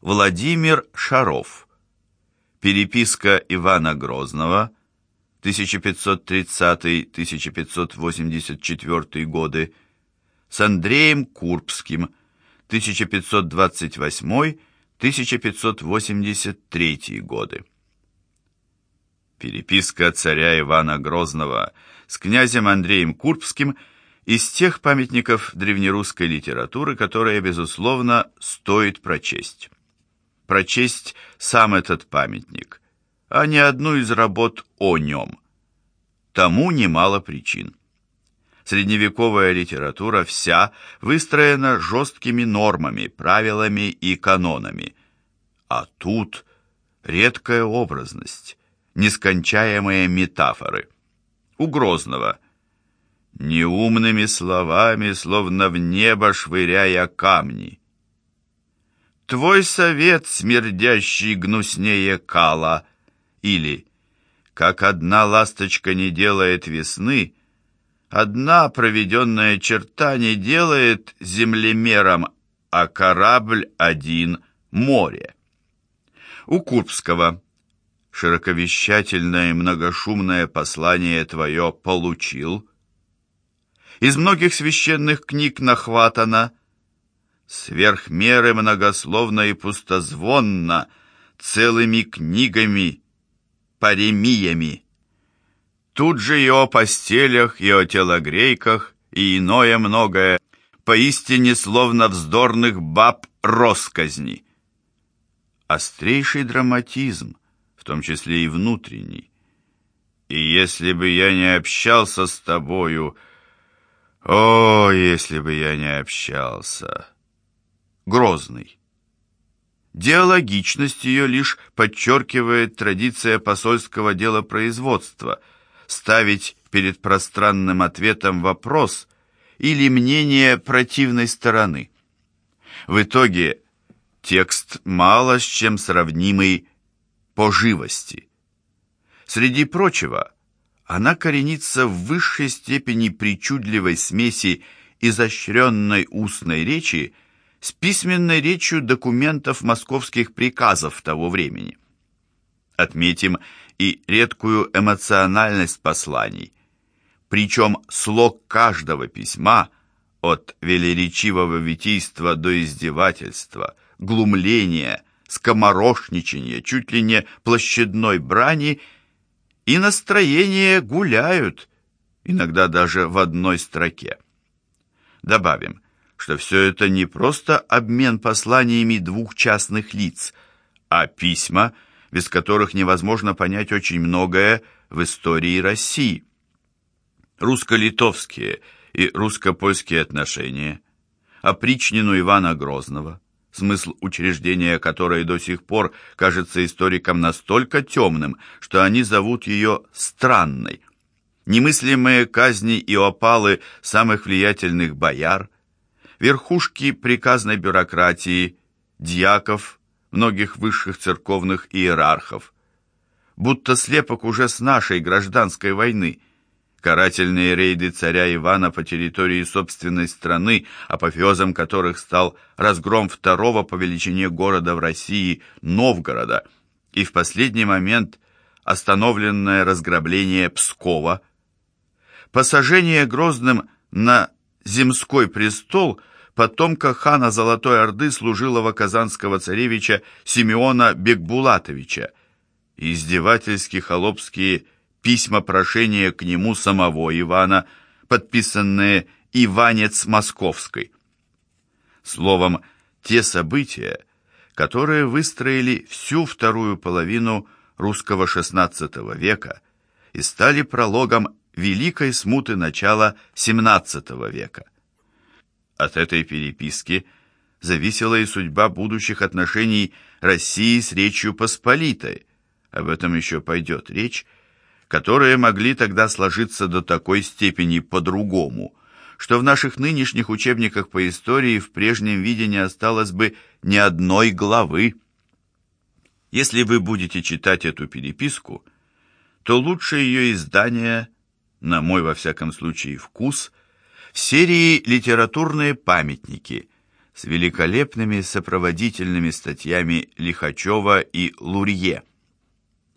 Владимир Шаров. Переписка Ивана Грозного 1530-1584 годы с Андреем Курбским 1528-1583 годы. Переписка царя Ивана Грозного с князем Андреем Курбским из тех памятников древнерусской литературы, которые, безусловно, стоит прочесть прочесть сам этот памятник, а не одну из работ о нем. Тому немало причин. Средневековая литература вся выстроена жесткими нормами, правилами и канонами. А тут редкая образность, нескончаемые метафоры. У Грозного неумными словами, словно в небо швыряя камни. Твой совет, смердящий гнуснее кала, или как одна ласточка не делает весны, одна проведенная черта не делает землемером, а корабль один — море. У Курбского широковещательное и многошумное послание твое получил. Из многих священных книг нахватано — сверх меры многословно и пустозвонно, целыми книгами, паремиями. Тут же и о постелях, и о телогрейках, и иное многое, поистине словно вздорных баб росказни. Острейший драматизм, в том числе и внутренний. И если бы я не общался с тобою, о, если бы я не общался... Грозный. Диалогичность ее лишь подчеркивает традиция посольского делопроизводства ставить перед пространным ответом вопрос или мнение противной стороны. В итоге текст мало с чем сравнимый по живости. Среди прочего, она коренится в высшей степени причудливой смеси изощренной устной речи с письменной речью документов московских приказов того времени. Отметим и редкую эмоциональность посланий. Причем слог каждого письма, от велеречивого витийства до издевательства, глумления, скоморошничания, чуть ли не площадной брани, и настроение гуляют, иногда даже в одной строке. Добавим – что все это не просто обмен посланиями двух частных лиц, а письма, без которых невозможно понять очень многое в истории России. Русско-литовские и русско-польские отношения, опричнину Ивана Грозного, смысл учреждения которой до сих пор кажется историкам настолько темным, что они зовут ее «странной», немыслимые казни и опалы самых влиятельных бояр – верхушки приказной бюрократии, дьяков, многих высших церковных иерархов. Будто слепок уже с нашей гражданской войны. Карательные рейды царя Ивана по территории собственной страны, апофеозом которых стал разгром второго по величине города в России Новгорода, и в последний момент остановленное разграбление Пскова, посажение Грозным на земской престол потомка хана Золотой Орды служилого казанского царевича Симеона Бекбулатовича, издевательски холопские письма прошения к нему самого Ивана, подписанные Иванец Московской. Словом, те события, которые выстроили всю вторую половину русского XVI века и стали прологом великой смуты начала XVII века. От этой переписки зависела и судьба будущих отношений России с Речью Посполитой, об этом еще пойдет речь, которые могли тогда сложиться до такой степени по-другому, что в наших нынешних учебниках по истории в прежнем виде не осталось бы ни одной главы. Если вы будете читать эту переписку, то лучше ее издание – на мой, во всяком случае, вкус, в серии «Литературные памятники» с великолепными сопроводительными статьями Лихачева и Лурье,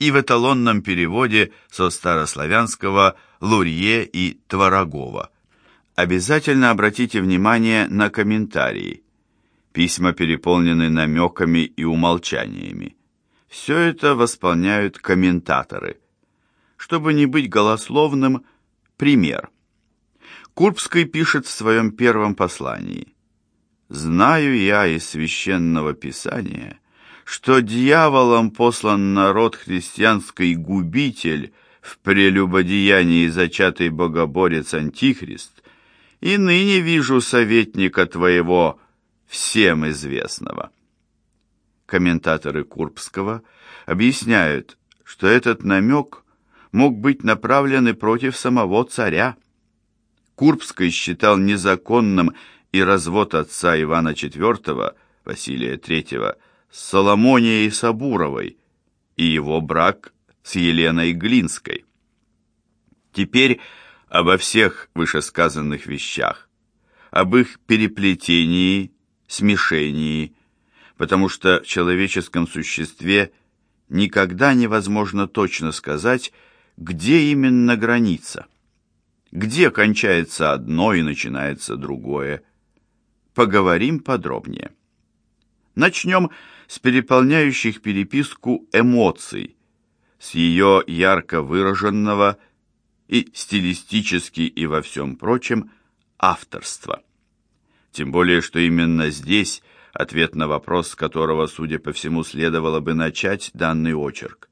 и в эталонном переводе со старославянского Лурье и Творогова. Обязательно обратите внимание на комментарии. Письма переполнены намеками и умолчаниями. Все это восполняют комментаторы. Чтобы не быть голословным, пример. Курбский пишет в своем первом послании – Знаю я из священного писания, что дьяволом послан народ христианский губитель в прелюбодеянии зачатый богоборец Антихрист, и ныне вижу советника твоего, всем известного. Комментаторы Курбского объясняют, что этот намек мог быть направлен и против самого царя. Курбский считал незаконным и развод отца Ивана IV, Василия III, с Соломонией Сабуровой и его брак с Еленой Глинской. Теперь обо всех вышесказанных вещах, об их переплетении, смешении, потому что в человеческом существе никогда невозможно точно сказать, где именно граница, где кончается одно и начинается другое, поговорим подробнее. Начнем с переполняющих переписку эмоций, с ее ярко выраженного и стилистически и во всем прочем авторства. Тем более, что именно здесь ответ на вопрос, с которого, судя по всему, следовало бы начать данный очерк.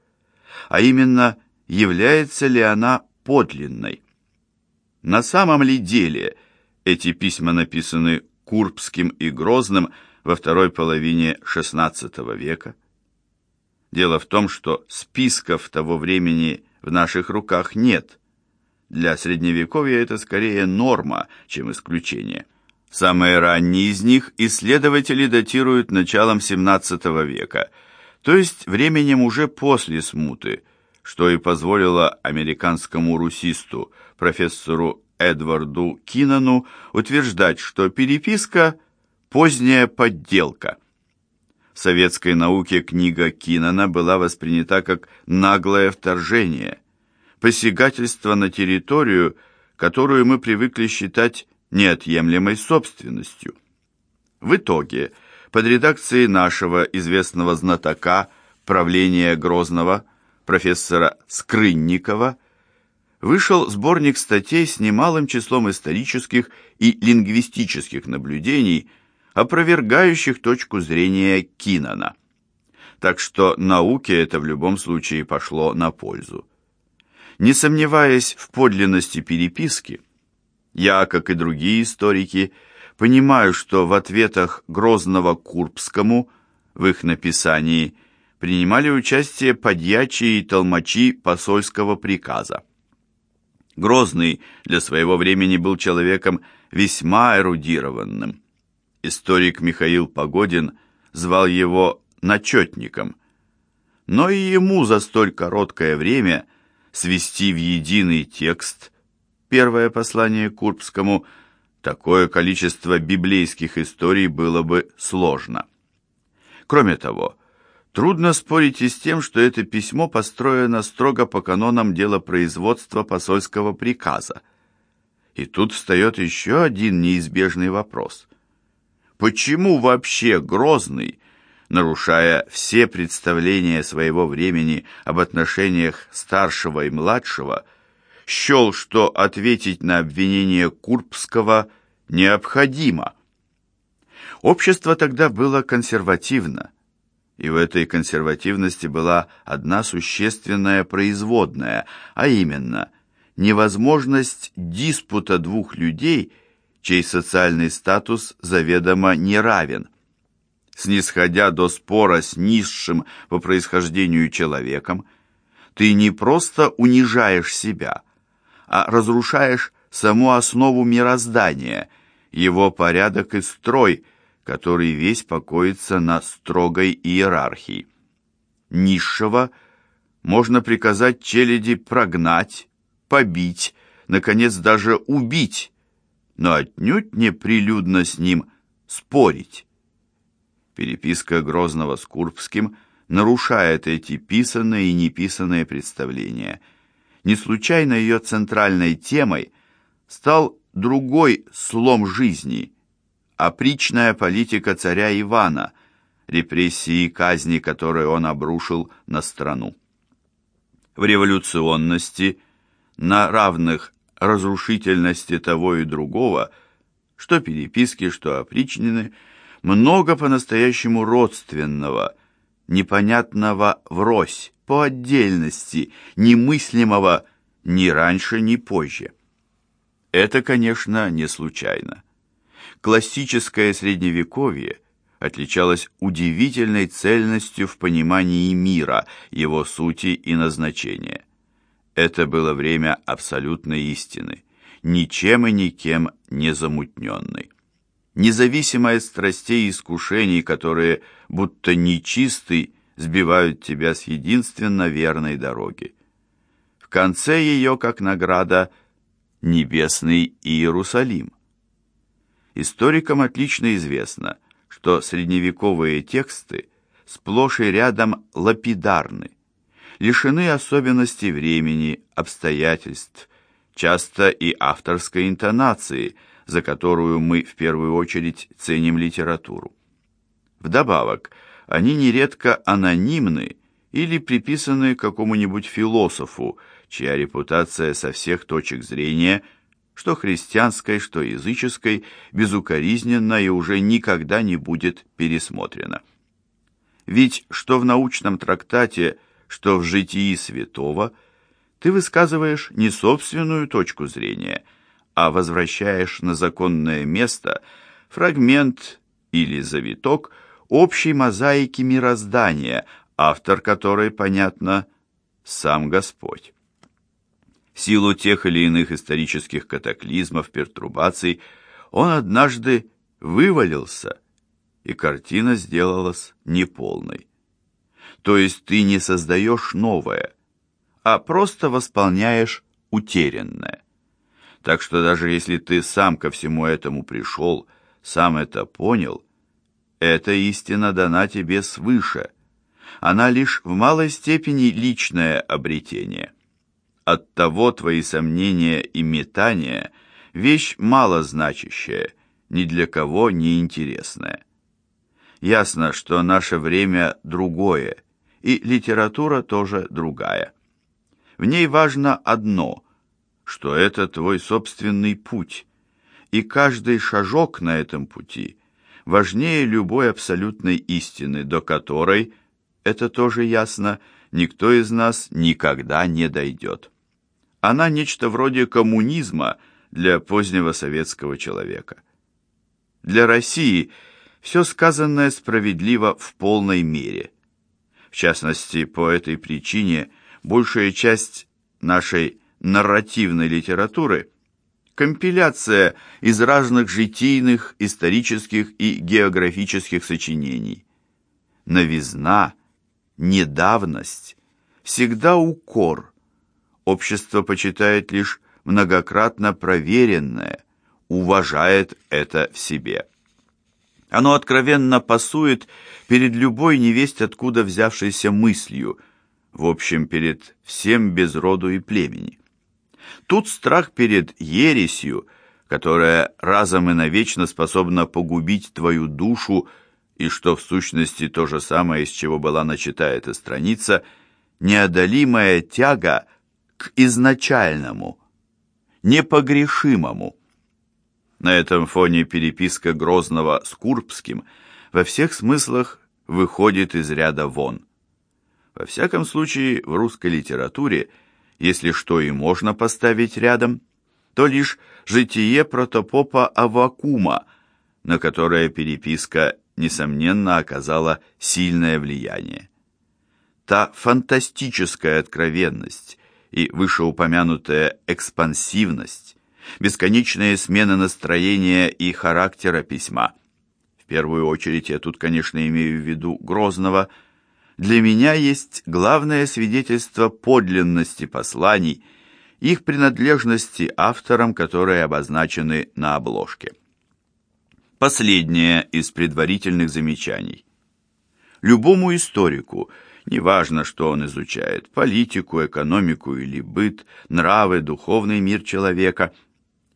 А именно, является ли она подлинной? На самом ли деле эти письма написаны Курбским и Грозным во второй половине XVI века. Дело в том, что списков того времени в наших руках нет. Для Средневековья это скорее норма, чем исключение. Самые ранние из них исследователи датируют началом XVII века, то есть временем уже после смуты, что и позволило американскому русисту, профессору Эдварду Кинану утверждать, что переписка – поздняя подделка. В советской науке книга Кинана была воспринята как наглое вторжение, посягательство на территорию, которую мы привыкли считать неотъемлемой собственностью. В итоге, под редакцией нашего известного знатока правления Грозного, профессора Скрынникова, вышел сборник статей с немалым числом исторических и лингвистических наблюдений, опровергающих точку зрения Кинана. Так что науке это в любом случае пошло на пользу. Не сомневаясь в подлинности переписки, я, как и другие историки, понимаю, что в ответах Грозного Курбскому в их написании принимали участие подьячие и толмачи посольского приказа. Грозный для своего времени был человеком весьма эрудированным. Историк Михаил Погодин звал его начетником. Но и ему за столь короткое время свести в единый текст первое послание Курбскому такое количество библейских историй было бы сложно. Кроме того, Трудно спорить и с тем, что это письмо построено строго по канонам делопроизводства посольского приказа. И тут встает еще один неизбежный вопрос. Почему вообще Грозный, нарушая все представления своего времени об отношениях старшего и младшего, счел, что ответить на обвинение Курбского необходимо? Общество тогда было консервативно и в этой консервативности была одна существенная производная, а именно невозможность диспута двух людей, чей социальный статус заведомо не равен. Снисходя до спора с низшим по происхождению человеком, ты не просто унижаешь себя, а разрушаешь саму основу мироздания, его порядок и строй – который весь покоится на строгой иерархии. Низшего можно приказать челяди прогнать, побить, наконец даже убить, но отнюдь не прилюдно с ним спорить. Переписка Грозного с Курбским нарушает эти писанные и неписанные представления. Не случайно ее центральной темой стал другой слом жизни, опричная политика царя Ивана, репрессии и казни, которые он обрушил на страну. В революционности, на равных разрушительности того и другого, что переписки, что опричнины – много по-настоящему родственного, непонятного врозь, по отдельности, немыслимого ни раньше, ни позже. Это, конечно, не случайно. Классическое средневековье отличалось удивительной цельностью в понимании мира, его сути и назначения. Это было время абсолютной истины, ничем и никем не замутненной независимо от страстей и искушений, которые, будто нечистый, сбивают тебя с единственно верной дороги. В конце ее, как награда, небесный Иерусалим. Историкам отлично известно, что средневековые тексты сплошь и рядом лапидарны, лишены особенностей времени, обстоятельств, часто и авторской интонации – за которую мы в первую очередь ценим литературу. Вдобавок, они нередко анонимны или приписаны какому-нибудь философу, чья репутация со всех точек зрения, что христианской, что языческой, безукоризненно и уже никогда не будет пересмотрена. Ведь что в научном трактате, что в житии святого, ты высказываешь не собственную точку зрения – а возвращаешь на законное место фрагмент или завиток общей мозаики мироздания, автор которой, понятно, сам Господь. Силу тех или иных исторических катаклизмов, пертурбаций, он однажды вывалился, и картина сделалась неполной. То есть ты не создаешь новое, а просто восполняешь утерянное. Так что даже если ты сам ко всему этому пришел, сам это понял, эта истина дана тебе свыше. Она лишь в малой степени личное обретение. Оттого твои сомнения и метания – вещь малозначащая, ни для кого не интересная. Ясно, что наше время другое, и литература тоже другая. В ней важно одно что это твой собственный путь, и каждый шажок на этом пути важнее любой абсолютной истины, до которой, это тоже ясно, никто из нас никогда не дойдет. Она нечто вроде коммунизма для позднего советского человека. Для России все сказанное справедливо в полной мере. В частности, по этой причине большая часть нашей нарративной литературы компиляция из разных житийных, исторических и географических сочинений. Новизна, недавность, всегда укор. Общество почитает лишь многократно проверенное, уважает это в себе. Оно откровенно пасует перед любой невесть откуда взявшейся мыслью, в общем, перед всем без роду и племени. Тут страх перед ересью, которая разом и навечно способна погубить твою душу, и что в сущности то же самое, из чего была начата эта страница, неодолимая тяга к изначальному, непогрешимому. На этом фоне переписка Грозного с Курбским во всех смыслах выходит из ряда вон. Во всяком случае, в русской литературе – если что и можно поставить рядом, то лишь житие протопопа Авакума, на которое переписка, несомненно, оказала сильное влияние. Та фантастическая откровенность и вышеупомянутая экспансивность, бесконечные смены настроения и характера письма. В первую очередь я тут, конечно, имею в виду Грозного – для меня есть главное свидетельство подлинности посланий, их принадлежности авторам, которые обозначены на обложке. Последнее из предварительных замечаний. Любому историку, неважно, что он изучает, политику, экономику или быт, нравы, духовный мир человека,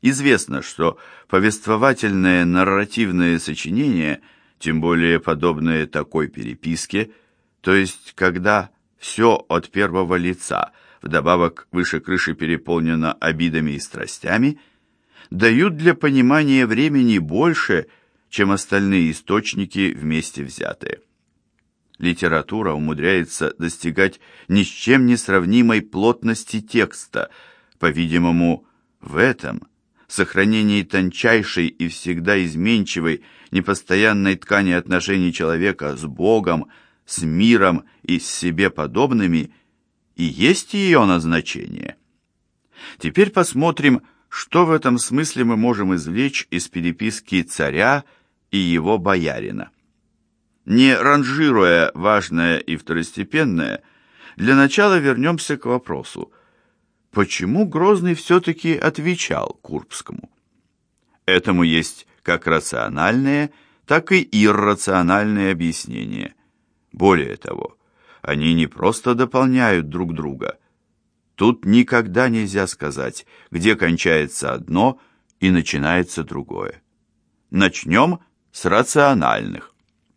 известно, что повествовательные нарративные сочинения, тем более подобные такой переписке, то есть когда все от первого лица, вдобавок выше крыши переполнено обидами и страстями, дают для понимания времени больше, чем остальные источники вместе взятые. Литература умудряется достигать ни с чем не сравнимой плотности текста, по-видимому, в этом сохранении тончайшей и всегда изменчивой, непостоянной ткани отношений человека с Богом, с миром и с себе подобными, и есть ее назначение. Теперь посмотрим, что в этом смысле мы можем извлечь из переписки царя и его боярина. Не ранжируя важное и второстепенное, для начала вернемся к вопросу, почему Грозный все-таки отвечал Курбскому? Этому есть как рациональное, так и иррациональное объяснение. Более того, они не просто дополняют друг друга. Тут никогда нельзя сказать, где кончается одно и начинается другое. Начнем с рациональных.